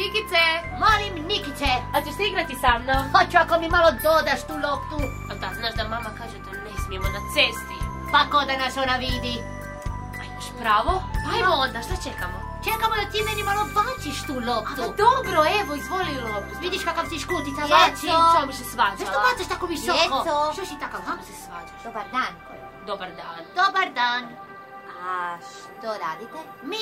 Nikice, Molim Nikice, a ćeš se igrati sa mnom? hoću ako mi malo dodaš tu loptu. A da, znaš da mama kaže da ne smijemo na cesti. Pa ko da nas ona vidi? A imaš pravo? Pa ajmo onda, šta čekamo? Čekamo da ti meni malo baciš tu A loptu. pa dobro, evo, izvoli loptu. Vidiš kakav si škutica baci? što mi se svađa? Zašto bacaš tako visoko? Djeco. Što si takav? Kako se svađaš? Dobar dan. Dobar dan. Dobar dan. A što radite? Mi,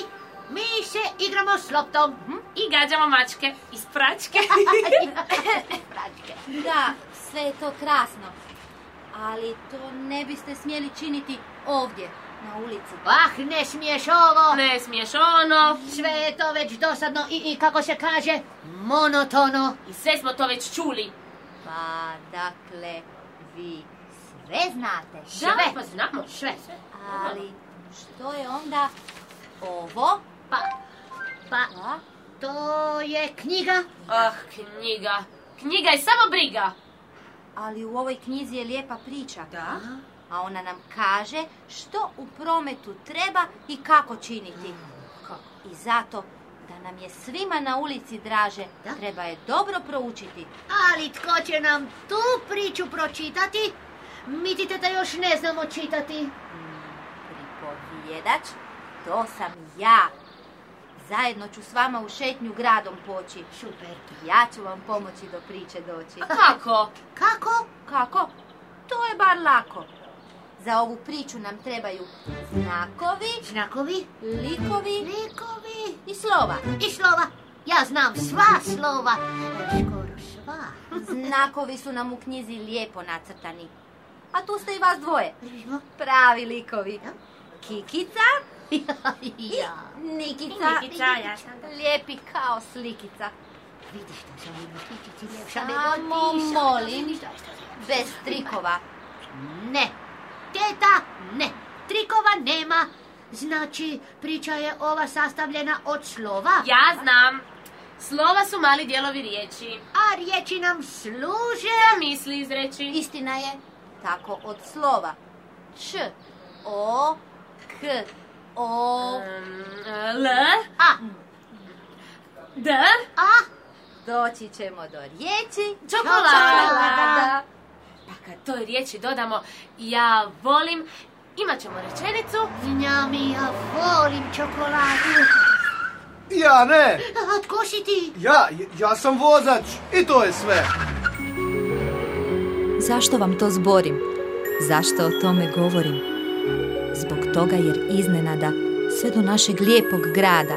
mi se igramo s loptom. Hm? I gađamo mačke iz pračke. Da, sve je to krasno. Ali to ne biste smjeli činiti ovdje, na ulici. Ah, ne smiješ ovo. ne smiješ ono. Sve je to već dosadno i, i kako se kaže, monotono. I sve smo to već čuli. Pa, dakle, vi sve znate. Da, Sve. pa znamo. Sve. Ali što je onda ovo? Pa, pa, to je knjiga. Ah, knjiga. Knjiga je samo briga. ali u ovoj knjizi je lijepa priča. Da? A ona nam kaže što u prometu treba i kako činiti. Kako? I zato da nam je svima na ulici draže, Da. treba je dobro proučiti. Ali tko će nam tu priču pročitati? Mislite da još ne znamo čitati? Pripovjedač, to sam ja. Zajedno ću s vama u šetnju gradom poći. Super. Ja ću vam pomoći do priče doći. Kako? Kako? Kako? To je bar lako. Za ovu priču nam trebaju znakovi, Znakovi? likovi Likovi? i slova. I slova. Ja znam sva slova. Skoro sva. Znakovi su nam u knjizi lijepo nacrtani. A tu ste i vas dvoje. Pravi likovi. Ja. Kikica ja. Nikica. Nikica, ja sam da. Lijepi kao slikica. Vidiš da sam ima kikici ljepša Samo molim. Bez trikova. Ne. Teta, ne. Trikova nema. Znači, priča je ova sastavljena od slova. Ja znam. Slova su mali dijelovi riječi. A riječi nam služe... Šta misli izreći? Istina je tako od slova. Č, O, K, O. L, A, D, a, Doći ćemo do riječi čokolada. čokolada. Pa kad toj riječi dodamo ja volim, imat ćemo rečenicu njami, ja volim čokoladu. Ja ne! A tko si ti? Ja, ja sam vozač i to je sve. Zašto vam to zborim? Zašto o tome govorim? Toga jer iznenada sve do našeg lijepog grada,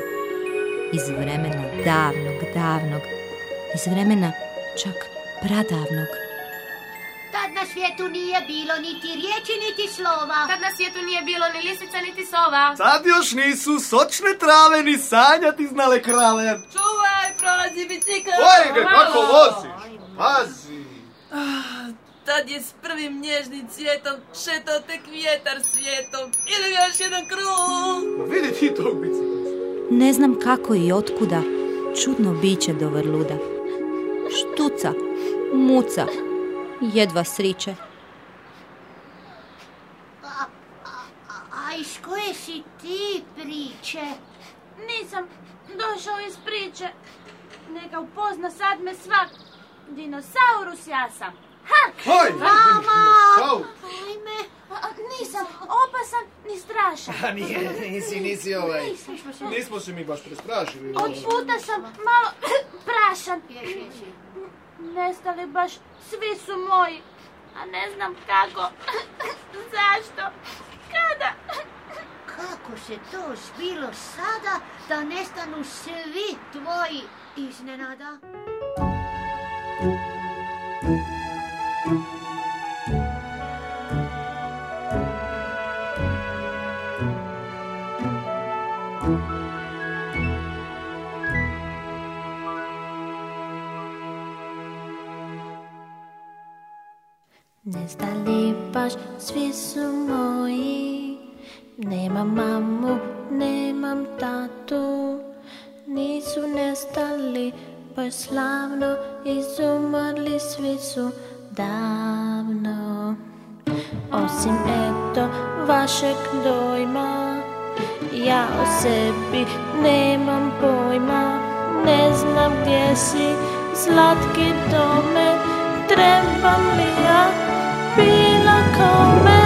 iz vremena davnog, davnog, iz vremena čak pradavnog, Tad na svijetu nije bilo niti riječi, niti slova. kad na svijetu nije bilo ni lisica niti sova. Sad još nisu sočne trave ni sanjati znale krave. Čuvaj, prolazi bicikl! Oj, kako voziš? Pazi. Tad je s prvim nježnim cvijetom šetao tek vjetar svijetom. Ide ga još jedan krug! Pa vidi ti tog biciklista. ne znam kako i otkuda, čudno biće do vrluda. Štuca, muca, jedva sriče. A, a, a, a iz koje si ti priče? Nisam došao iz priče. Neka upozna sad me svak. Dinosaurus ja sam. Ha! Oj, Mama! Ajme. Nisam opasan ni strašan. A nije, nisi, nisi ovaj. Nismo se mi baš prestrašili. Od puta sam malo prašan. Nestali baš svi su moji. A ne znam kako. Zašto? Kada? Kako se to zbilo sada da nestanu svi tvoji iznenada? Nestali baš svi su moji. Nemam mamu, nemam tatu. Nisu nestali baš slavno Izumrli svi su davno. Osim eto vašeg dojma. Ja o sebi nemam pojma. Ne znam gdje si, slatki tome, trebam li ja bilo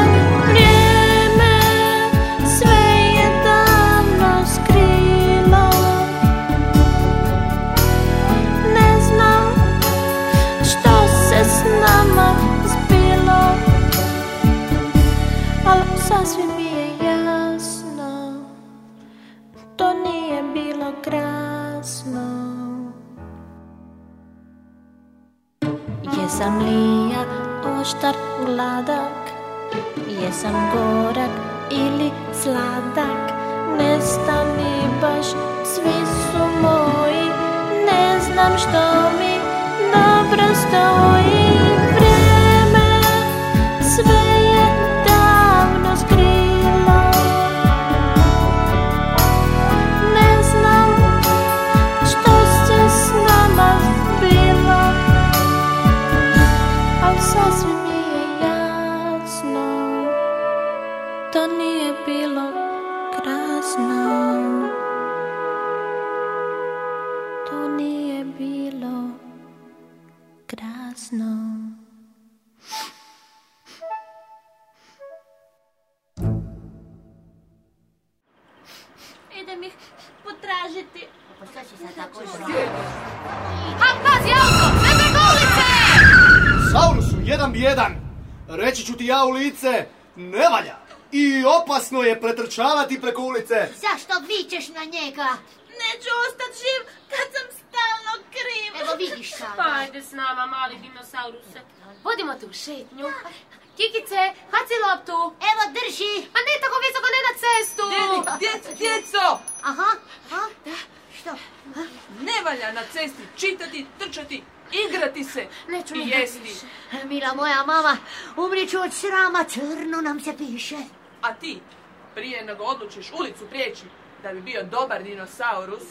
jesam gorak ili sladak, nestani baš, svi su moji, ne znam što mi jedan. Reći ću ti ja u lice, ne valja. I opasno je pretrčavati preko ulice. Zašto vičeš na njega? Neću ostat živ kad sam stalno kriv. Evo vidiš sada. Pa ajde s nama, mali dinosauruse. Vodimo te u šetnju. Kikice, haci loptu. Evo drži. A ne tako visoko, ne na cestu. Djec- djeco, Aha, ha? Što? ne valja na cesti čitati, trčati, igrati se Neću i jesti. više. Mila moja mama, umriću od srama, crno nam se piše. A ti, prije nego odlučiš ulicu prijeći da bi bio dobar dinosaurus,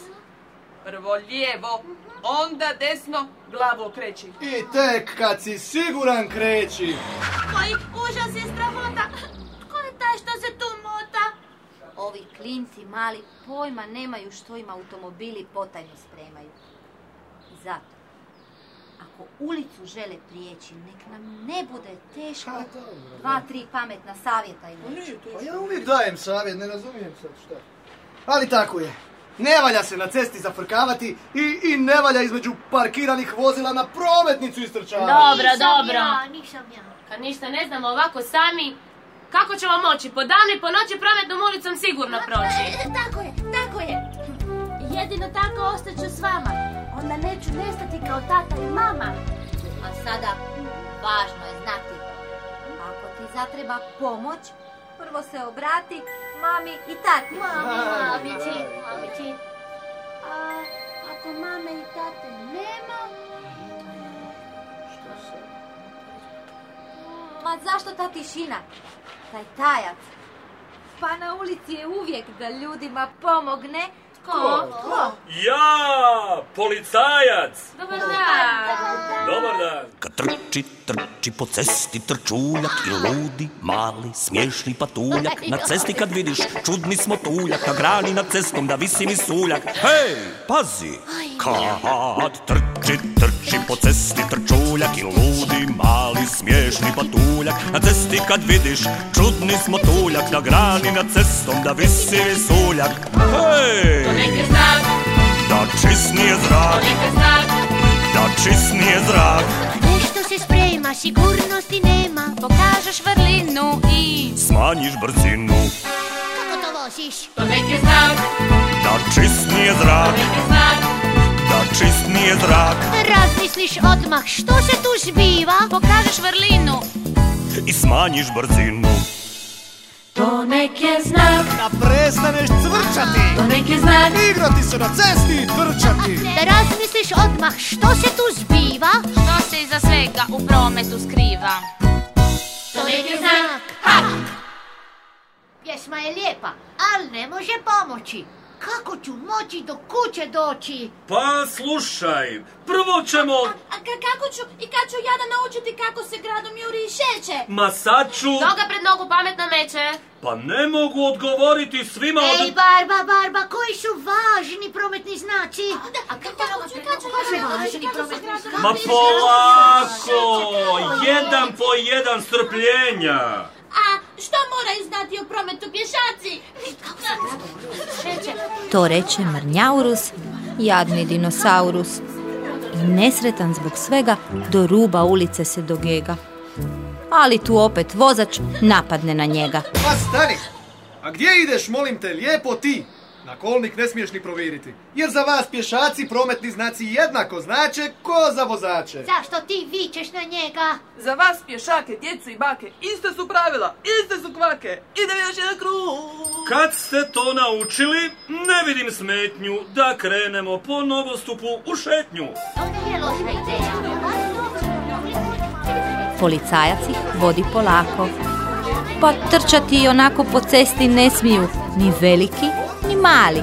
prvo lijevo, onda desno, glavu okreći. I tek kad si siguran kreći. Koji užas je strahota. Tko je taj što se tu mota? Ovi klinci mali pojma nemaju što im automobili potajno spremaju. Zato, ako ulicu žele prijeći, nek nam ne bude teško dva, tri pametna savjeta im reći. Pa ja uvijek dajem savjet, ne razumijem sad šta. Ali tako je. Ne valja se na cesti zafrkavati i, i ne valja između parkiranih vozila na prometnicu istrčavati. Dobro, nisam dobro. Ja, nisam ja. Kad ništa ne znamo ovako sami, kako ćemo moći po danu i po noći prometnom ulicom sigurno proći? E, Tako je, tako je. Jedino tako ostaću s vama. Onda neću nestati kao tata i mama. A sada, važno je znati, ako ti zatreba pomoć, prvo se obrati mami i tati. Mami, mamici, mamici. A ako mame i tate nema, Ma zašto ta tišina? Taj tajac. Pa na ulici je uvijek da ljudima pomogne. Ko? Ja, policajac! Dobar dan. Dobar dan. Kad trči, trči po cesti trčuljak i ludi, mali, smiješni patuljak. Na cesti kad vidiš čudni smo tuljak, na grani nad cestom da visi mi suljak. Hej, pazi! Kad trči, trči po cesti trčuljak i ludi, mali, smiješni patuljak. Na cesti kad vidiš čudni smo tuljak, na grani nad cestom da visi mi suljak. Hej! Neki znak, Da čist nije zrak, neki znak. da čist nije zrak. Nešto se sprema, sigurnosti nema. pokažeš vrlinu i... Smanjiš brzinu, Kako to voziš? To neki znak, da čist nije zrak, neki znak. Čist nije zrak. Razmisliš odmah što se tu zbiva? Pokažeš vrlinu. I smanjiš brzinu, To nek je znak, Da prestaneš cvrčati. to nek je znak. Igrati se na cesti i trčati. Da razmisliš odmah što se tu zbiva? Što se iza svega u prometu skriva? To neki znak. Ha! Pjesma je lijepa, ali ne može pomoći. Kako ću moći do kuće doći? Pa slušaj, prvo ćemo... A ka- kako ću i kad ću ja da naučiti kako se gradom juri i šeće? Ma sad ću... Noga pred nogu pametno meće. Pa ne mogu odgovoriti svima Ej, od... Barba, Barba, koji su važni prometni znači? A kako će, kako će, Važni prometni znaci. Ma polako, jedan po jedan strpljenja. A što moraju znati o prometu pješaci? To reče Mrnjaurus, jadni dinosaurus. I nesretan zbog svega, do ruba ulice se dogega. Ali tu opet vozač napadne na njega. Pa stani! A gdje ideš, molim te, lijepo ti? Na kolnik ne smiješ ni provjeriti. Jer za vas pješaci prometni znaci jednako znače ko za vozače. Zašto ti vičeš na njega? Za vas pješake, djecu i bake, iste su pravila, iste su kvake. Idem još jedan krug. Kad ste to naučili, ne vidim smetnju da krenemo po novostupu u šetnju. To nije loša ideja. Policajac ih vodi polako. Pa trčati i onako po cesti ne smiju ni veliki, ni mali.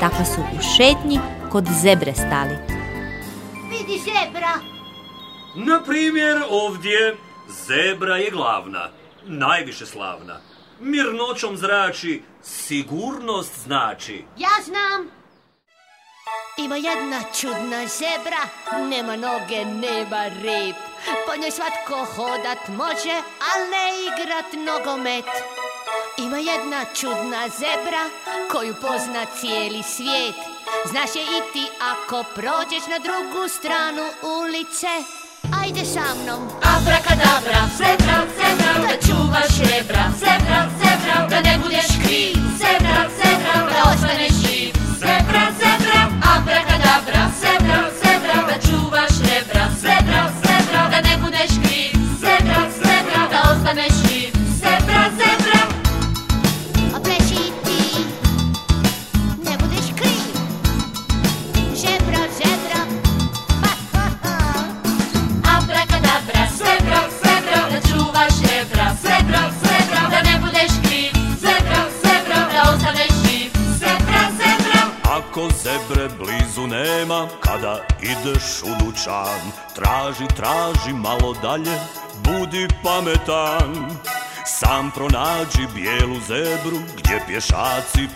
Tako su u šetnji kod zebre stali. Vidi zebra. Na primjer, ovdje zebra je glavna, najviše slavna. Mirnoćom zrači, sigurnost znači. Ja znam. Ima jedna čudna zebra, nema noge, nema rep. Po njoj svatko hodat može, al ne igrat nogomet. Ima jedna čudna zebra, koju pozna cijeli svijet. Znaš je i ti ako prođeš na drugu stranu ulice. Ajde sa mnom. Abrakadabra, zebra, zebra, da čuvaš rebra. Zebra, zebra, da ne budeš kriv. Zebra, zebra, da ostaneš abrakadabra. Zebra,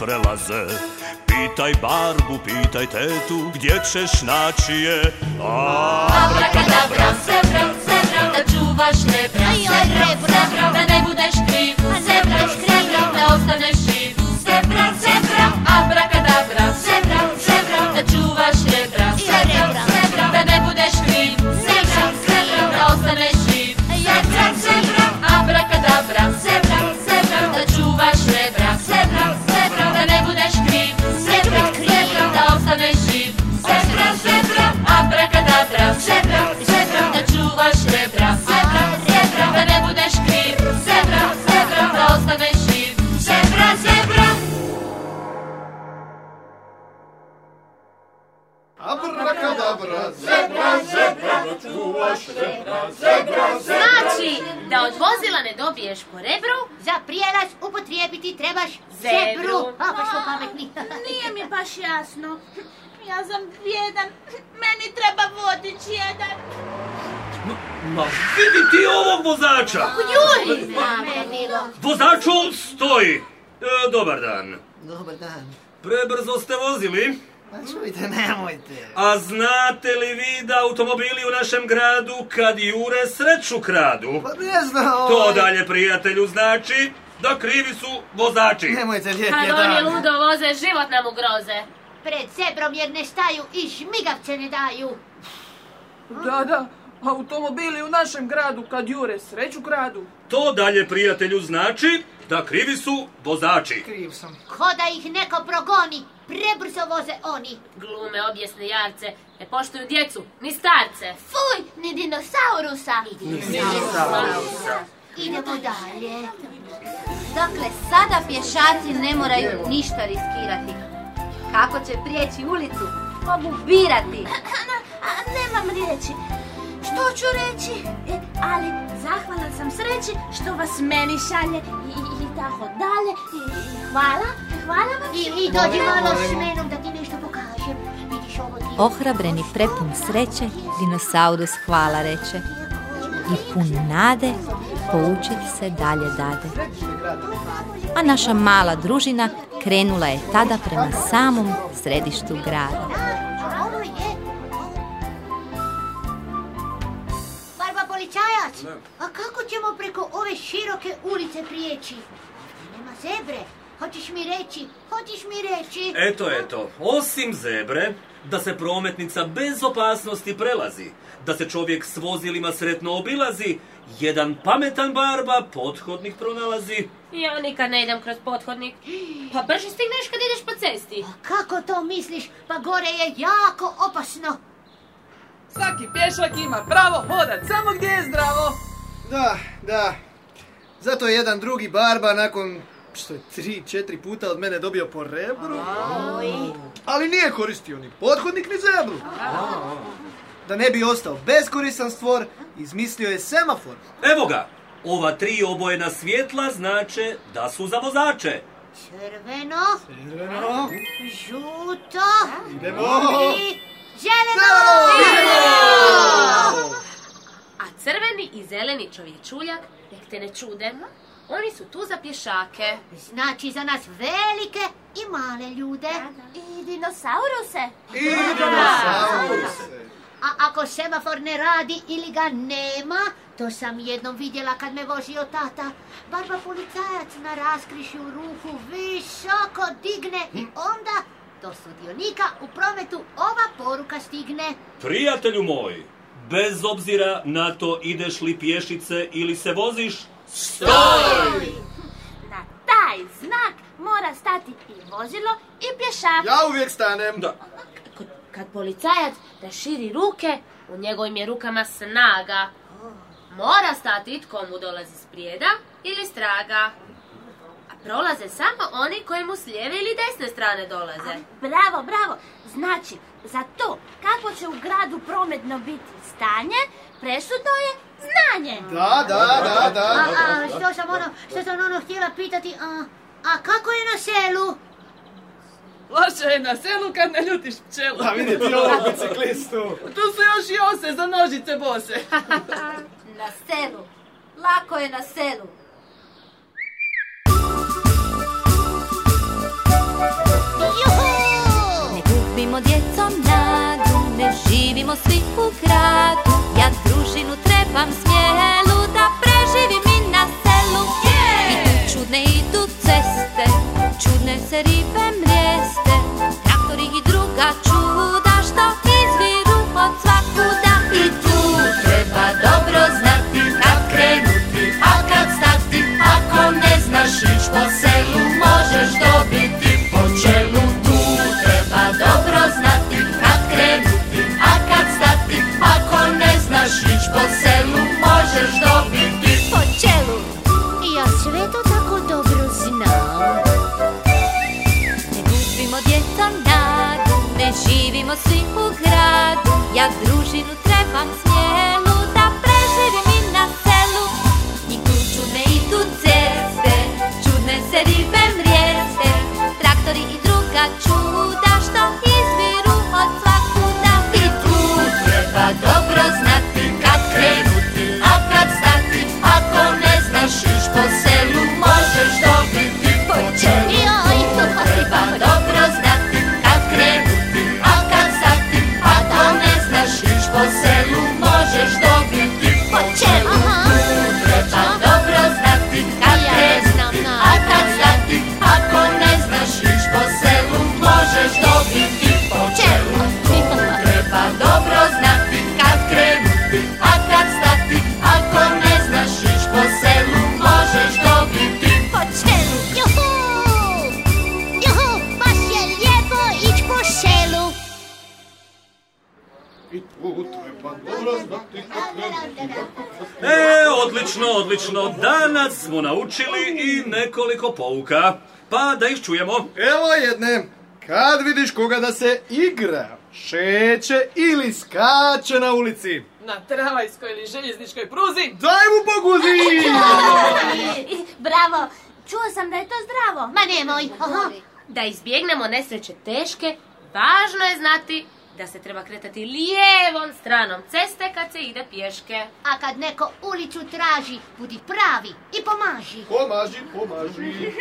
prelaze. Pitaj barbu, pitaj tetu, gdje ćeš naći je. A, Abrakadabra, zebra, zebra, da čuvaš rebra. Zebra, zebra, da ne budeš Ja sam jedan, meni treba vodič jedan. Ma vidi ti ovog vozača! Juri! Vozaču, stoji! E, dobar dan. Dobar dan. Prebrzo ste vozili, Pa čujte, nemojte. a znate li vi da automobili u našem gradu kad jure sreću kradu? Pa ne znam, To ovaj- dalje, prijatelju, znači da krivi su vozači. Nemojte, lijep Kad oni ludo voze, život nam ugroze. Pred zebrom jer ne staju i žmigavce ne daju. Da, da, automobili u našem gradu kad jure sreću kradu. To dalje, prijatelju, znači da krivi su vozači. Kriv sam. Ko da ih neko progoni, prebrzo voze oni. Glume objesne jarce, ne poštuju djecu, ni starce. Fuj, ni dinosaurusa. Idemo dalje. Dakle, sada pješaci ne moraju ništa riskirati. Kako će prijeći ulicu? Mogu birati. A nemam riječi. Što ću reći? E, ali zahvalan sam sreći što vas meni šalje i, i, i tako dalje. I, i hvala, hvala vam. I, i dođi malo s menom da ti nešto pokažem. Vidiš ovo ti... Ohrabreni prepun sreće, dinosaurus hvala reče. I pun nade, poučit se dalje dade. A naša mala družina krenula je tada prema samom središtu grada. Ovo je... Barba policajac, a kako ćemo preko ove široke ulice prijeći? Nema zebre. Hoćeš mi reći, hoćeš mi reći? Eto, eto, osim zebre, da se prometnica bez opasnosti prelazi, da se čovjek s vozilima sretno obilazi, jedan pametan barba pothodnik pronalazi. Ja nikad ne idem kroz pothodnik. Pa brže stigneš kad ideš po cesti. Kako to misliš? Pa gore je jako opasno. Svaki pješak ima pravo hodat samo gdje je zdravo. Da, da. Zato je jedan drugi barba nakon što je tri, četiri puta od mene dobio po rebru. Ali nije koristio ni pothodnik ni zebru. Da ne bi ostao beskoristan stvor, izmislio je semafor. Evo ga, ova tri obojena svjetla znače da su za vozače. Crveno, Crveno. žuto Idemo. i zeleno. A crveni i zeleni čovječuljak, nek te ne čude, oni su tu za pješake. Znači za nas velike i male ljude. I dinosauruse. I dinosauruse. A ako semafor ne radi ili ga nema, to sam jednom vidjela kad me vozio tata. Barba policajac na raskrišju ruku visoko digne i onda do sudionika u prometu ova poruka stigne. Prijatelju moj, bez obzira na to ideš li pješice ili se voziš, stoj! Na taj znak mora stati i vozilo i pješak. Ja uvijek stanem. Da. Kad, policajac raširi ruke, u njegovim je rukama snaga. Mora stati tko mu dolazi s prijeda ili straga. A prolaze samo oni koji mu s lijeve ili desne strane dolaze. Bravo, bravo. Znači, za to kako će u gradu prometno biti stanje, presudno je znanje. Da, da, da, A, da. a što sam ono, što sam ono htjela pitati, a, a kako je na selu? Loše je na selu kad ne ljutiš pčelu. Da, vidite ovog biciklistu. Tu su još i ose za nožice bose. Na selu. Lako je na selu. Juhu! Ne gubimo djecom nadu, ne živimo svi u gradu. Ja družinu trebam smjelu da preživim i na selu. I tu čudne idu ceste, čudne se ribe mrijeste. Traktori i druga čuda što izviru od svakuda. I tu treba dobro znati kad krenuti, a kad stati. Ako ne znaš ić po selu, možeš dobiti ne živimo svi u gradu. Ja družinu trebam smjelu da preživim i na selu. I tu čudne idu ceste, čudne se ribe mrijeste. Traktori i druga čuda što izviru od svakuda. I tu treba dobro znati kad krenuti, a kad stati. Ako ne znaš iš po odlično, odlično. Danas smo naučili i nekoliko pouka. Pa da ih čujemo. Evo jedne. Kad vidiš koga da se igra, šeće ili skače na ulici, Na tramvajskoj ili željezničkoj pruzi. daj mu poguzi! Bravo. Čuo sam da je to zdravo. Ma nemoj. Aha. Da izbjegnemo nesreće teške, važno je znati da se treba kretati lijevom stranom ceste kad se ide pješke. A kad neko ulicu traži, budi pravi i pomaži. Pomaži, pomaži.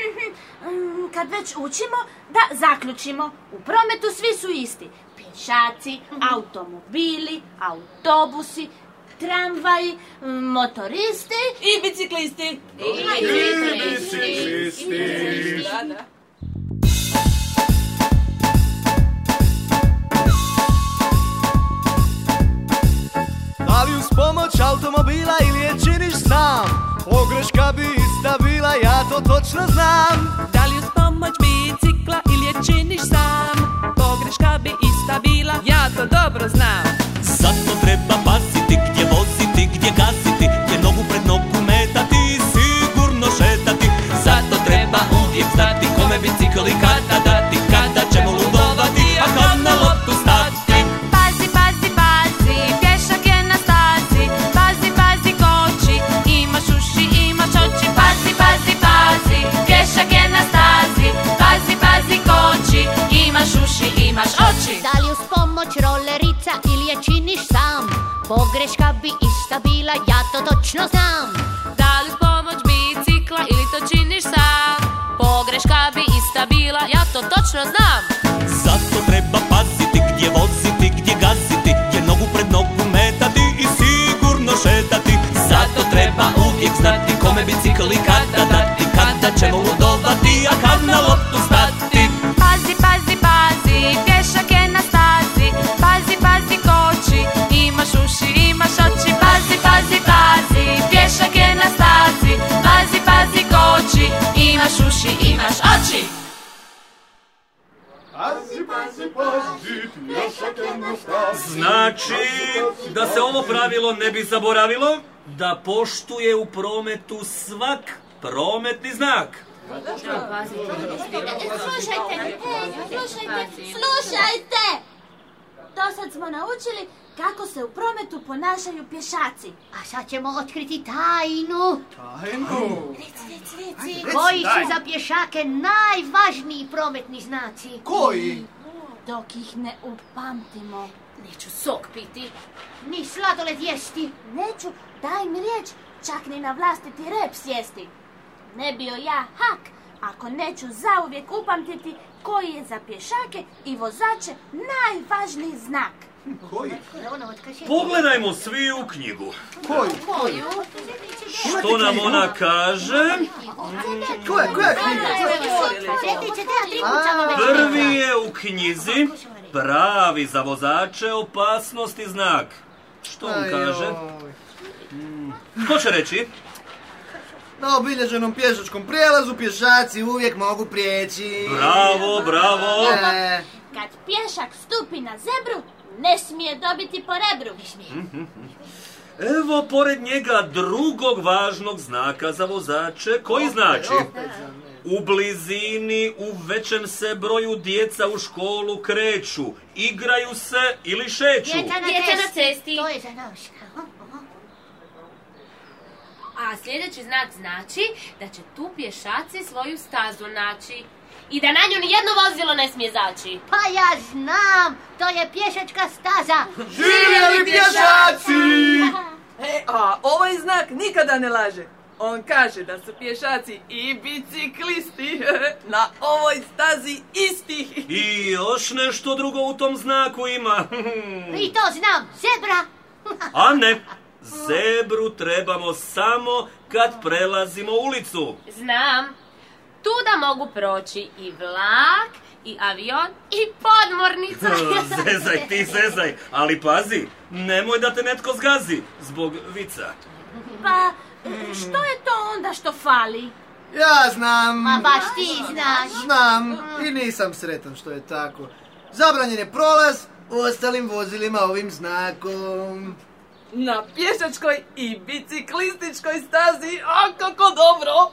Mm, Kad već učimo, da zaključimo. U prometu svi su isti. Pješaci, automobili, autobusi, tramvaji, mm, motoristi I biciklisti. Da, da. Da pomoć automobila ili je činiš sam? Pogreška bi ista bila, ja to točno znam. Da li uz pomoć bicikla ili je činiš sam Pogreška bi ista bila, ja to dobro znam Zato treba paziti gdje voziti, gdje gaziti Gdje nogu pred nogu metati i sigurno šetati Zato treba uvijek znati kome bicikl i Kada pomoć rolerica ili je činiš sam? Pogreška bi ista bila, ja to točno znam. Da li pomoć bicikla ili to činiš sam Pogreška bi ista bila, ja to točno znam Zato treba paziti gdje voziti, gdje gaziti Gdje nogu pred nogu metati i sigurno šetati Zato treba uvijek znati kome bicikl kada dati Kada ćemo pravilo ne bi zaboravilo, da poštuje u prometu svak prometni znak. Slušajte, ej, slušajte, slušajte! Do sad smo naučili kako se u prometu ponašaju pješaci. A sad ćemo otkriti tajnu. Tajnu. Reci, reci, reci. Koji su za pješake najvažniji prometni znaci? Koji? Dok ih ne upamtimo. Neću sok piti Ni sladoled jesti. Neću, daj mi riječ, čak ni na vlastiti rep sjesti. Ne bio ja hak, ako neću zauvijek upamtiti koji je za pješake i vozače najvažniji znak. Koji? Pogledajmo svi u knjigu. Koji? Koju? Što nam ona kaže? Koja, koja knjiga? Prvi je u knjizi pravi za vozače opasnosti znak. Što on kaže? Ko će reći? Na obilježenom pješačkom prijelazu pješaci uvijek mogu prijeći. Bravo, bravo. E, Kad pješak stupi na zebru, ne smije dobiti po rebru. Evo pored njega drugog važnog znaka za vozače, koji znači u blizini u većem se broju djeca u školu kreću, igraju se ili šeću. Djeca na, Djeca na cesti. To je za nas. A sljedeći znak znači da će tu pješaci svoju stazu naći I da na nju nijedno vozilo ne smije zaći Pa ja znam, to je pješačka staza. Živjeli pješaci! E, a ovaj znak nikada ne laže. On kaže da su pješaci i biciklisti na ovoj stazi isti. I još nešto drugo u tom znaku ima. I to znam, zebra. A ne, zebru trebamo samo kad prelazimo ulicu. Znam, tu da mogu proći i vlak, i avion, i podmornica zezaj ti, zezaj, ali pazi, nemoj da te netko zgazi zbog vica. Pa, što je to onda što fali? Ja znam. Ma baš ti znaš. Znam i nisam sretan što je tako. Zabranjen je prolaz u ostalim vozilima ovim znakom. Na pješačkoj i biciklističkoj stazi, a kako dobro!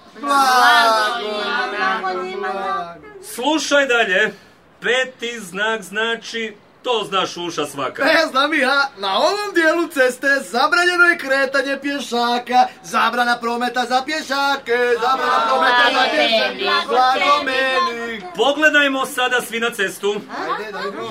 Bravo njima, da. Slušaj dalje, peti znak znači To zna šuša svaka. Ne znam i ja, na ovom dijelu ceste zabranjeno je kretanje pješaka, zabrana prometa za pješake, zabrana prometa za pješake, blago meni. Pogledajmo sada svi na cestu.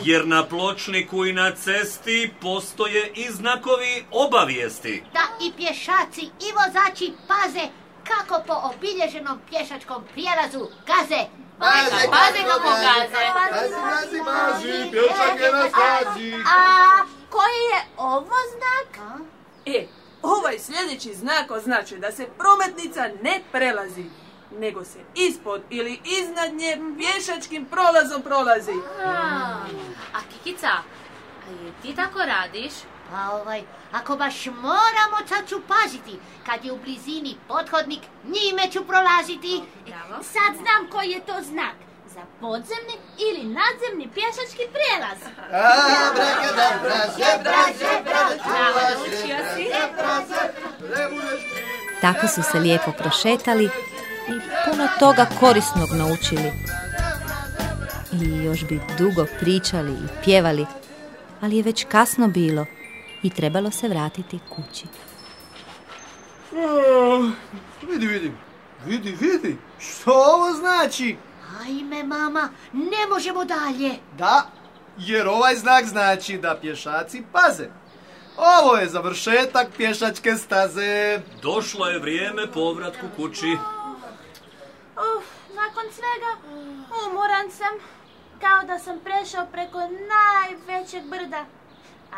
Jer na pločniku i na cesti postoje i znakovi obavijesti. Da i pješaci i vozači paze kako po obilježenom pješačkom prijelazu gaze. Pazi, Pazi kako gaze. Pazi, pazi, pazi, pješak je na stazi. A koji je ovo znak? E, ovaj sljedeći znak označuje da se prometnica ne prelazi, nego se ispod ili iznad nje pješačkim prolazom prolazi. A Kikica, a ti tako radiš? Pa ovaj, ako baš moramo, sad ću paziti. Kad je u blizini pothodnik, njime ću prolaziti. Bravo. Sad znam koji je to znak. Za podzemni ili nadzemni pješački prijelaz. Abrakadabra, zebra, zebra, budeš kriv. Tako su se lijepo prošetali i puno toga korisnog naučili. I još bi dugo pričali i pjevali, ali je već kasno bilo i trebalo se vratiti kući. O, Vidi, vidi, vidi, vidi, što ovo znači? Ajme, mama, ne možemo dalje. Da, jer ovaj znak znači da pješaci paze. Ovo je završetak pješačke staze. Došlo je vrijeme povratku kući. Uf, nakon svega umoran sam. Kao da sam prešao preko najvećeg brda.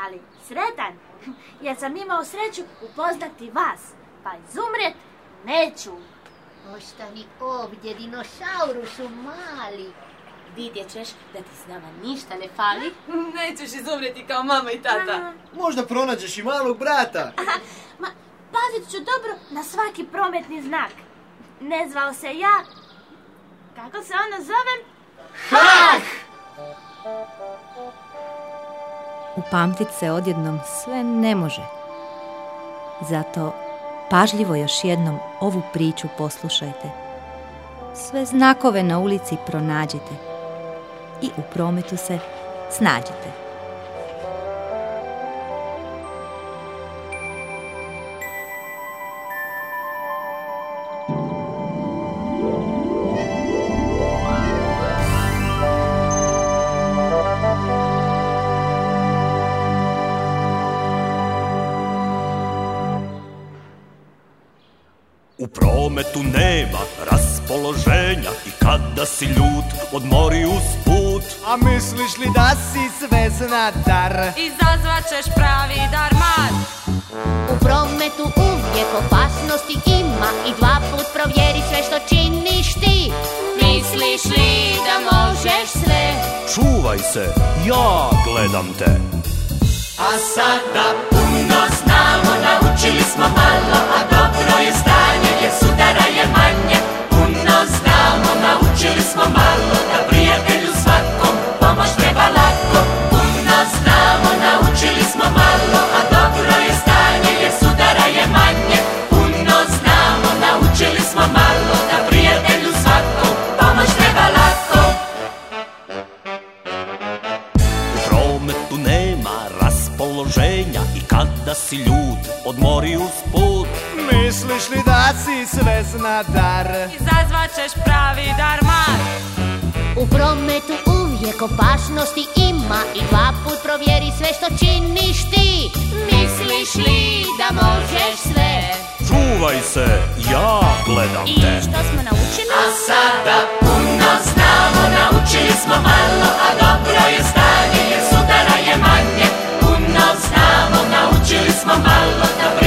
Ali sretan, jer sam imao sreću upoznati vas. Pa izumrijet neću. Ostani ovdje, dinosaurusu mali. Vidjet ćeš da ti s nama ništa ne fali. Nećeš izumreti kao mama i tata. Možda pronađeš i malog brata. Ma, pazit ću dobro na svaki prometni znak. Ne zvao se ja. Kako se ono zovem? Upamtit se odjednom sve ne može. Zato pažljivo još jednom ovu priču poslušajte. Sve znakove na ulici pronađite i u prometu se snađite. Prometu nema raspoloženja I kada si ljut, odmori uz put A misliš li da si sve znadar? Izazvat ćeš pravi darmar U prometu uvijek opasnosti ima i dva put provjeri sve što činiš ti. Misliš li da možeš sve? Čuvaj se, ja gledam te A sada puno znamo, naučili smo malo, a dobro je stanje, jer sudara je manje. Puno znamo, naučili smo malo, da rješenja I kada si ljud odmori uz put. Misliš li da si sve zna dar? Izazvaćeš pravi darmar. U prometu uvijek opasnosti ima I dva put provjeri sve što činiš ti. Misliš li da možeš sve? Čuvaj se, ja gledam te. I što smo naučili? A sada puno znamo Naučili smo malo, a dobro je stanje Jer She's my mama,